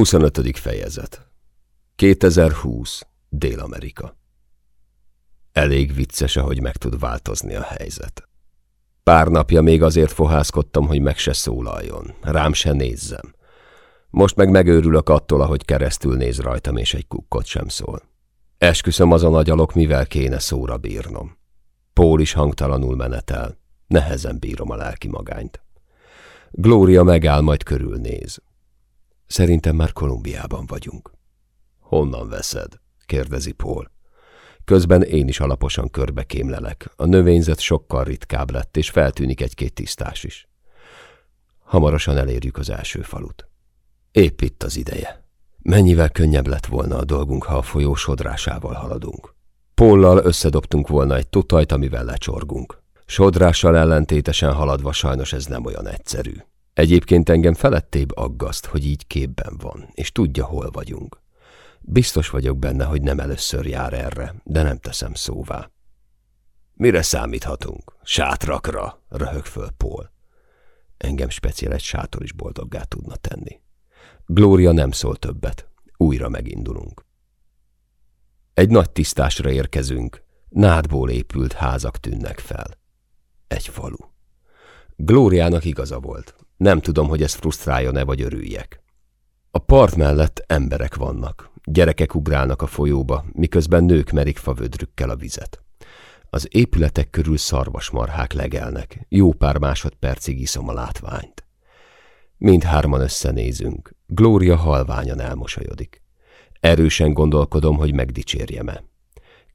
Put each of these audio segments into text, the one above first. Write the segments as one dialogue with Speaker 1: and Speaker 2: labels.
Speaker 1: 25. fejezet 2020. Dél-Amerika Elég vicces, ahogy meg tud változni a helyzet. Pár napja még azért fohászkodtam, hogy meg se szólaljon, rám se nézzem. Most meg megőrülök attól, ahogy keresztül néz rajtam, és egy kukkot sem szól. Esküszöm azon agyalok, mivel kéne szóra bírnom. Pól is hangtalanul menetel, nehezen bírom a lelki magányt. Glória megáll, majd körülnéz. Szerintem már Kolumbiában vagyunk. Honnan veszed? kérdezi Paul. Közben én is alaposan körbe kémlelek. A növényzet sokkal ritkább lett, és feltűnik egy-két tisztás is. Hamarosan elérjük az első falut. Épp itt az ideje. Mennyivel könnyebb lett volna a dolgunk, ha a folyó sodrásával haladunk. Póllal összedobtunk volna egy tutajt, amivel lecsorgunk. Sodrással ellentétesen haladva sajnos ez nem olyan egyszerű. Egyébként engem felettébb aggaszt, hogy így képben van, és tudja, hol vagyunk. Biztos vagyok benne, hogy nem először jár erre, de nem teszem szóvá. Mire számíthatunk? Sátrakra, röhög föl Paul. Engem speciál egy sátor is boldoggá tudna tenni. Glória nem szól többet. Újra megindulunk. Egy nagy tisztásra érkezünk. Nádból épült házak tűnnek fel. Egy falu. Glóriának igaza volt. Nem tudom, hogy ez frusztráljon-e, vagy örüljek. A part mellett emberek vannak. Gyerekek ugrálnak a folyóba, miközben nők merik favödrükkel a vizet. Az épületek körül szarvasmarhák legelnek, jó pár másodpercig iszom a látványt. Mindhárman összenézünk, Glória halványan elmosolyodik. Erősen gondolkodom, hogy megdicsérjem-e.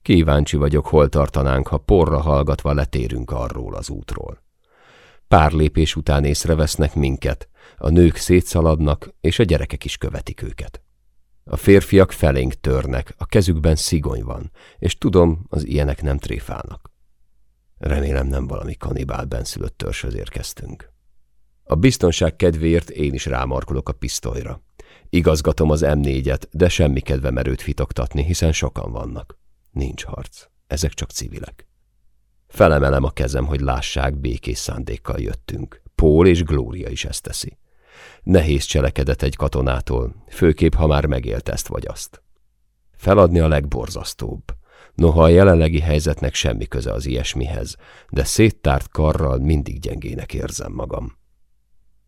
Speaker 1: Kíváncsi vagyok, hol tartanánk, ha porra hallgatva letérünk arról az útról. Pár lépés után észrevesznek minket, a nők szétszaladnak, és a gyerekek is követik őket. A férfiak felénk törnek, a kezükben szigony van, és tudom, az ilyenek nem tréfálnak. Remélem nem valami kanibál benszülött törzshöz érkeztünk. A biztonság kedvéért én is rámarkolok a pisztolyra. Igazgatom az M4-et, de semmi kedvem erőt fitoktatni, hiszen sokan vannak. Nincs harc. Ezek csak civilek. Felemelem a kezem, hogy lássák, békés szándékkal jöttünk. Pól és Glória is ezt teszi. Nehéz cselekedet egy katonától, főképp, ha már megélt ezt vagy azt. Feladni a legborzasztóbb. Noha a jelenlegi helyzetnek semmi köze az ilyesmihez, de széttárt karral mindig gyengének érzem magam.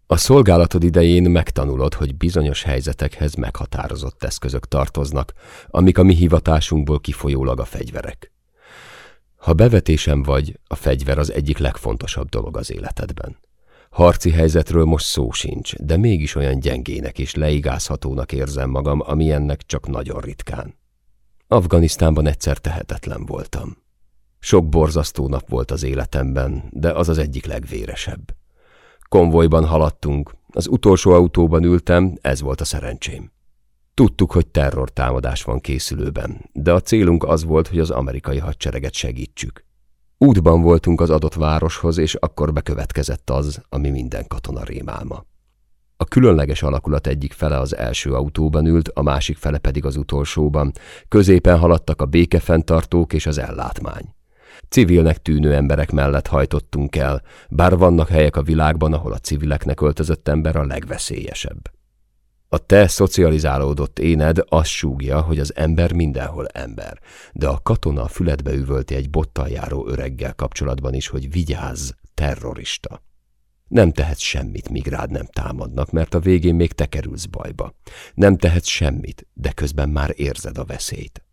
Speaker 1: A szolgálatod idején megtanulod, hogy bizonyos helyzetekhez meghatározott eszközök tartoznak, amik a mi hivatásunkból kifolyólag a fegyverek. Ha bevetésem vagy, a fegyver az egyik legfontosabb dolog az életedben. Harci helyzetről most szó sincs, de mégis olyan gyengének és leigázhatónak érzem magam, amilyennek csak nagyon ritkán. Afganisztánban egyszer tehetetlen voltam. Sok borzasztó nap volt az életemben, de az az egyik legvéresebb. Konvojban haladtunk, az utolsó autóban ültem, ez volt a szerencsém. Tudtuk, hogy terrortámadás van készülőben, de a célunk az volt, hogy az amerikai hadsereget segítsük. Útban voltunk az adott városhoz, és akkor bekövetkezett az, ami minden katona rémálma. A különleges alakulat egyik fele az első autóban ült, a másik fele pedig az utolsóban. Középen haladtak a békefenntartók és az ellátmány. Civilnek tűnő emberek mellett hajtottunk el, bár vannak helyek a világban, ahol a civileknek öltözött ember a legveszélyesebb. A te szocializálódott éned azt súgja, hogy az ember mindenhol ember, de a katona a füledbe üvölti egy bottal járó öreggel kapcsolatban is, hogy vigyázz, terrorista. Nem tehetsz semmit, míg rád nem támadnak, mert a végén még te kerülsz bajba. Nem tehetsz semmit, de közben már érzed a veszélyt.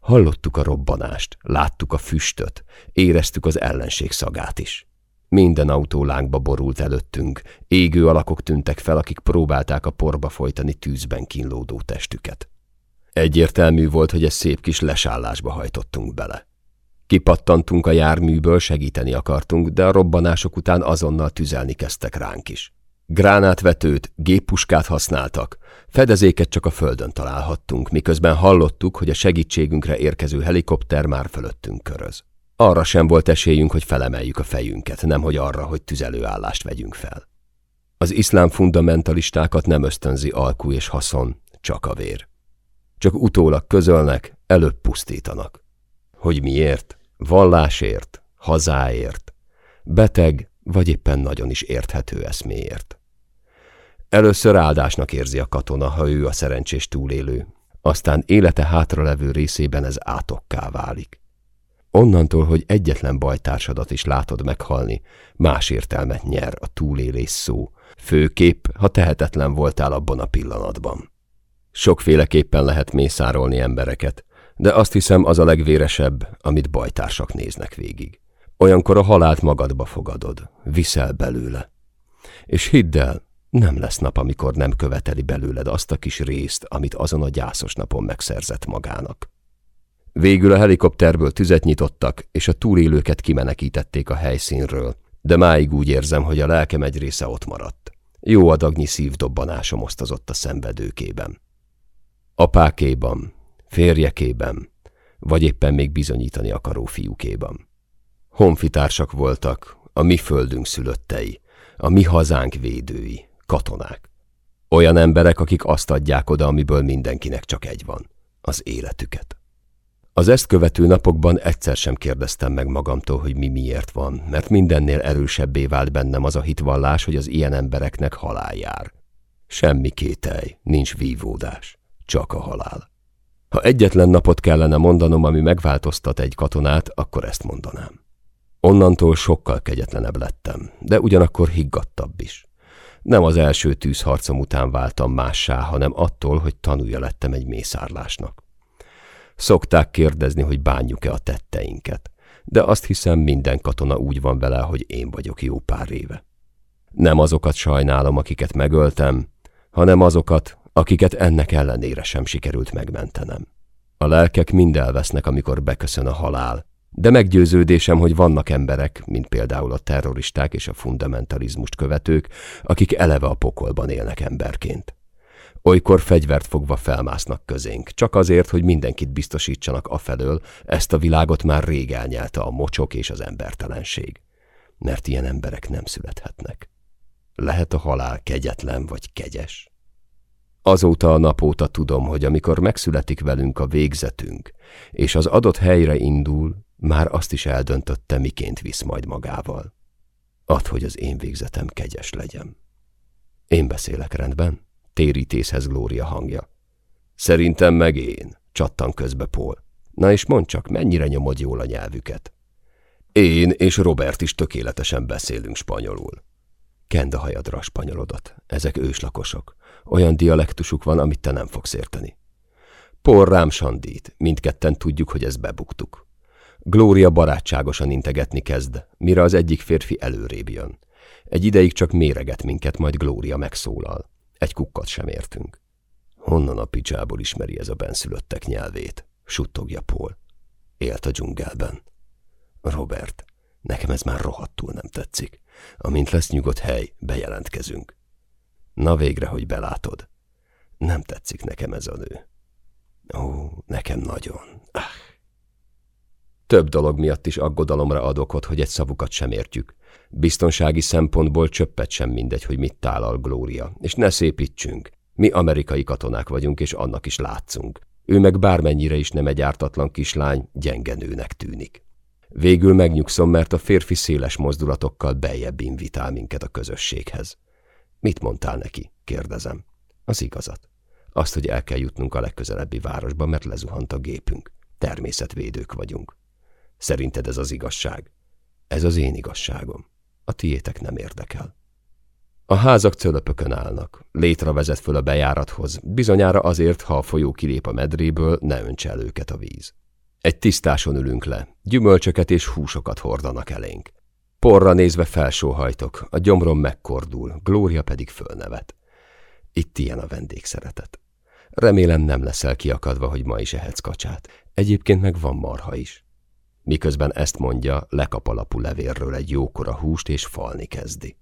Speaker 1: Hallottuk a robbanást, láttuk a füstöt, éreztük az ellenség szagát is. Minden autó lángba borult előttünk, égő alakok tűntek fel, akik próbálták a porba folytani tűzben kínlódó testüket. Egyértelmű volt, hogy egy szép kis lesállásba hajtottunk bele. Kipattantunk a járműből, segíteni akartunk, de a robbanások után azonnal tüzelni kezdtek ránk is. Gránátvetőt, géppuskát használtak, fedezéket csak a földön találhattunk, miközben hallottuk, hogy a segítségünkre érkező helikopter már fölöttünk köröz. Arra sem volt esélyünk, hogy felemeljük a fejünket, nemhogy arra, hogy tüzelőállást vegyünk fel. Az iszlám fundamentalistákat nem ösztönzi alkú és haszon, csak a vér. Csak utólag közölnek, előbb pusztítanak. Hogy miért? Vallásért, hazáért, beteg vagy éppen nagyon is érthető eszméért. Először áldásnak érzi a katona, ha ő a szerencsés túlélő, aztán élete hátralevő részében ez átokká válik. Onnantól, hogy egyetlen bajtársadat is látod meghalni, más értelmet nyer a túlélés szó, főképp, ha tehetetlen voltál abban a pillanatban. Sokféleképpen lehet mészárolni embereket, de azt hiszem az a legvéresebb, amit bajtársak néznek végig. Olyankor a halált magadba fogadod, viszel belőle. És hidd el, nem lesz nap, amikor nem követeli belőled azt a kis részt, amit azon a gyászos napon megszerzett magának. Végül a helikopterből tüzet nyitottak, és a túlélőket kimenekítették a helyszínről, de máig úgy érzem, hogy a lelkem egy része ott maradt. Jó adagnyi szívdobbanásom osztozott a szenvedőkében. Apákéban, férjekében, vagy éppen még bizonyítani akaró fiúkéban. Honfitársak voltak, a mi földünk szülöttei, a mi hazánk védői, katonák. Olyan emberek, akik azt adják oda, amiből mindenkinek csak egy van, az életüket. Az ezt követő napokban egyszer sem kérdeztem meg magamtól, hogy mi miért van, mert mindennél erősebbé vált bennem az a hitvallás, hogy az ilyen embereknek halál jár. Semmi kételj, nincs vívódás, csak a halál. Ha egyetlen napot kellene mondanom, ami megváltoztat egy katonát, akkor ezt mondanám. Onnantól sokkal kegyetlenebb lettem, de ugyanakkor higgadtabb is. Nem az első tűzharcom után váltam mássá, hanem attól, hogy tanulja lettem egy mészárlásnak. Szokták kérdezni, hogy bánjuk-e a tetteinket, de azt hiszem minden katona úgy van vele, hogy én vagyok jó pár éve. Nem azokat sajnálom, akiket megöltem, hanem azokat, akiket ennek ellenére sem sikerült megmentenem. A lelkek mind elvesznek, amikor beköszön a halál, de meggyőződésem, hogy vannak emberek, mint például a terroristák és a fundamentalizmust követők, akik eleve a pokolban élnek emberként. Olykor fegyvert fogva felmásznak közénk, csak azért, hogy mindenkit biztosítsanak afelől, ezt a világot már rég elnyelte a mocsok és az embertelenség. Mert ilyen emberek nem születhetnek. Lehet a halál kegyetlen vagy kegyes? Azóta a napóta tudom, hogy amikor megszületik velünk a végzetünk, és az adott helyre indul, már azt is eldöntötte, miként visz majd magával. Add, hogy az én végzetem kegyes legyen. Én beszélek rendben? Térítészhez Glória hangja. Szerintem meg én, csattan közbe Paul. Na és mondd csak, mennyire nyomod jól a nyelvüket? Én és Robert is tökéletesen beszélünk spanyolul. Kend a hajadra a spanyolodat. Ezek őslakosok. Olyan dialektusuk van, amit te nem fogsz érteni. Por rám sandít, mindketten tudjuk, hogy ezt bebuktuk. Glória barátságosan integetni kezd, mire az egyik férfi előrébb jön. Egy ideig csak méreget minket, majd Glória megszólal. Egy kukkat sem értünk. Honnan a picsából ismeri ez a benszülöttek nyelvét? Suttogja Paul. Élt a dzsungelben. Robert, nekem ez már rohadtul nem tetszik. Amint lesz nyugodt hely, bejelentkezünk. Na végre, hogy belátod. Nem tetszik nekem ez a nő. Ó, nekem nagyon. Ah. Több dolog miatt is aggodalomra adok ott, hogy egy szavukat sem értjük. Biztonsági szempontból csöppet sem mindegy, hogy mit tálal Glória. És ne szépítsünk. Mi amerikai katonák vagyunk, és annak is látszunk. Ő meg bármennyire is nem egy ártatlan kislány, gyenge nőnek tűnik. Végül megnyugszom, mert a férfi széles mozdulatokkal beljebb invitál minket a közösséghez. Mit mondtál neki? kérdezem. Az igazat. Azt, hogy el kell jutnunk a legközelebbi városba, mert lezuhant a gépünk. Természetvédők vagyunk. Szerinted ez az igazság? Ez az én igazságom. A tiétek nem érdekel. A házak cölöpökön állnak. Létre vezet föl a bejárathoz, bizonyára azért, ha a folyó kilép a medréből, ne öntse el őket a víz. Egy tisztáson ülünk le, gyümölcsöket és húsokat hordanak elénk. Porra nézve felsóhajtok, a gyomrom megkordul, Glória pedig fölnevet. Itt ilyen a vendégszeretet. Remélem nem leszel kiakadva, hogy ma is ehetsz kacsát. Egyébként meg van marha is. Miközben ezt mondja, lekap alapú levérről egy jókora húst és falni kezdi.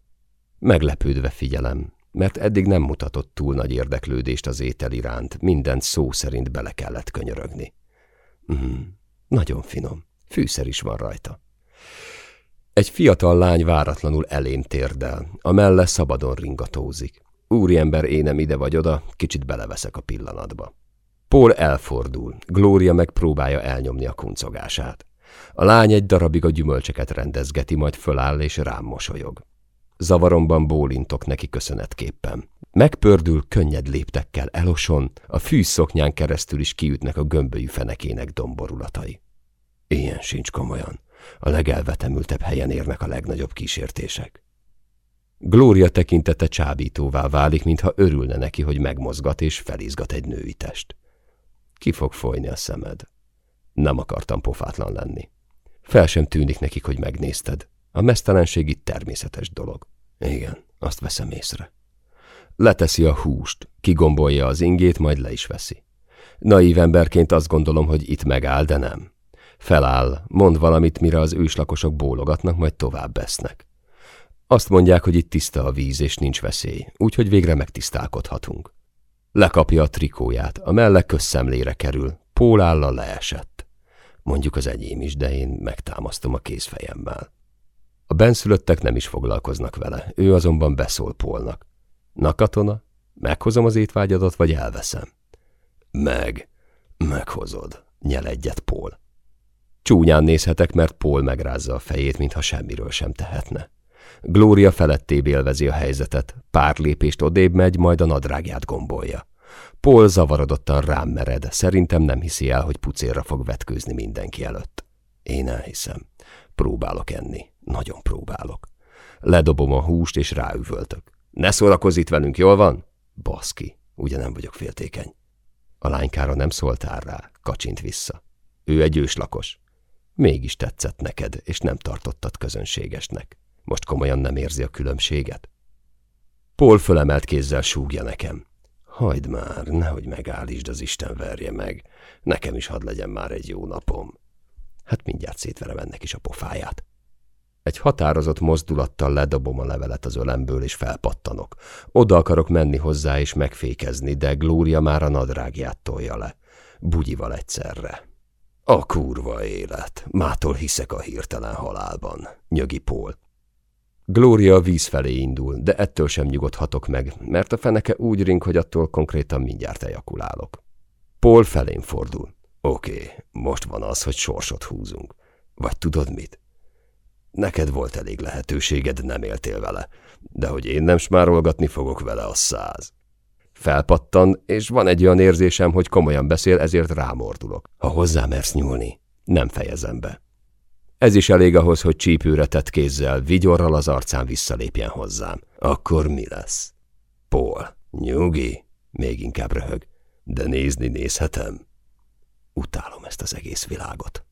Speaker 1: Meglepődve figyelem, mert eddig nem mutatott túl nagy érdeklődést az étel iránt, mindent szó szerint bele kellett könyörögni. Mm, nagyon finom, fűszer is van rajta. Egy fiatal lány váratlanul elém térdel, a melle szabadon ringatózik. Úriember, énem ide vagy oda, kicsit beleveszek a pillanatba. Paul elfordul, Glória megpróbálja elnyomni a kuncogását. A lány egy darabig a gyümölcseket rendezgeti, majd föláll és rám mosolyog. Zavaromban bólintok neki köszönetképpen. Megpördül könnyed léptekkel eloson, a fűszoknyán keresztül is kiütnek a gömbölyű fenekének domborulatai. Ilyen sincs komolyan. A legelvetemültebb helyen érnek a legnagyobb kísértések. Glória tekintete csábítóvá válik, mintha örülne neki, hogy megmozgat és felizgat egy női test. Ki fog folyni a szemed? Nem akartam pofátlan lenni. Fel sem tűnik nekik, hogy megnézted. A mesztelenség itt természetes dolog. Igen, azt veszem észre. Leteszi a húst, kigombolja az ingét, majd le is veszi. Naív emberként azt gondolom, hogy itt megáll, de nem. Feláll, mond valamit, mire az őslakosok bólogatnak, majd tovább besznek. Azt mondják, hogy itt tiszta a víz, és nincs veszély, úgyhogy végre megtisztálkodhatunk. Lekapja a trikóját, a melle közszemlére kerül, pólálla leesett. Mondjuk az enyém is, de én megtámasztom a kézfejemmel. A benszülöttek nem is foglalkoznak vele, ő azonban beszól Pólnak. Na katona, meghozom az étvágyadat, vagy elveszem? Meg, meghozod, nyel egyet Pól. Csúnyán nézhetek, mert Pól megrázza a fejét, mintha semmiről sem tehetne. Glória felettébb élvezi a helyzetet, pár lépést odébb megy, majd a nadrágját gombolja. Paul zavarodottan rám mered, szerintem nem hiszi el, hogy pucérra fog vetkőzni mindenki előtt. Én elhiszem. Próbálok enni. Nagyon próbálok. Ledobom a húst, és ráüvöltök. Ne szórakozz itt velünk, jól van? Baszki, ugye nem vagyok féltékeny. A lánykára nem szóltál rá, kacsint vissza. Ő egy őslakos. Mégis tetszett neked, és nem tartottad közönségesnek. Most komolyan nem érzi a különbséget? Paul fölemelt kézzel súgja nekem. Hagyd már, nehogy megállítsd, az Isten verje meg. Nekem is hadd legyen már egy jó napom. Hát mindjárt szétverem ennek is a pofáját. Egy határozott mozdulattal ledobom a levelet az ölemből, és felpattanok. Oda akarok menni hozzá és megfékezni, de Glória már a nadrágját tolja le. Bugyival egyszerre. A kurva élet. Mától hiszek a hirtelen halálban, nyögi Pól. Glória víz felé indul, de ettől sem nyugodhatok meg, mert a feneke úgy ring, hogy attól konkrétan mindjárt ejakulálok. Paul felén fordul. Oké, most van az, hogy sorsot húzunk. Vagy tudod mit? Neked volt elég lehetőséged, nem éltél vele, de hogy én nem smárolgatni fogok vele, a száz. Felpattan, és van egy olyan érzésem, hogy komolyan beszél, ezért rámordulok. Ha hozzá mersz nyúlni, nem fejezem be. Ez is elég ahhoz, hogy csípőre tett kézzel, vigyorral az arcán visszalépjen hozzám. Akkor mi lesz? Paul, nyugi, még inkább röhög, de nézni nézhetem. Utálom ezt az egész világot.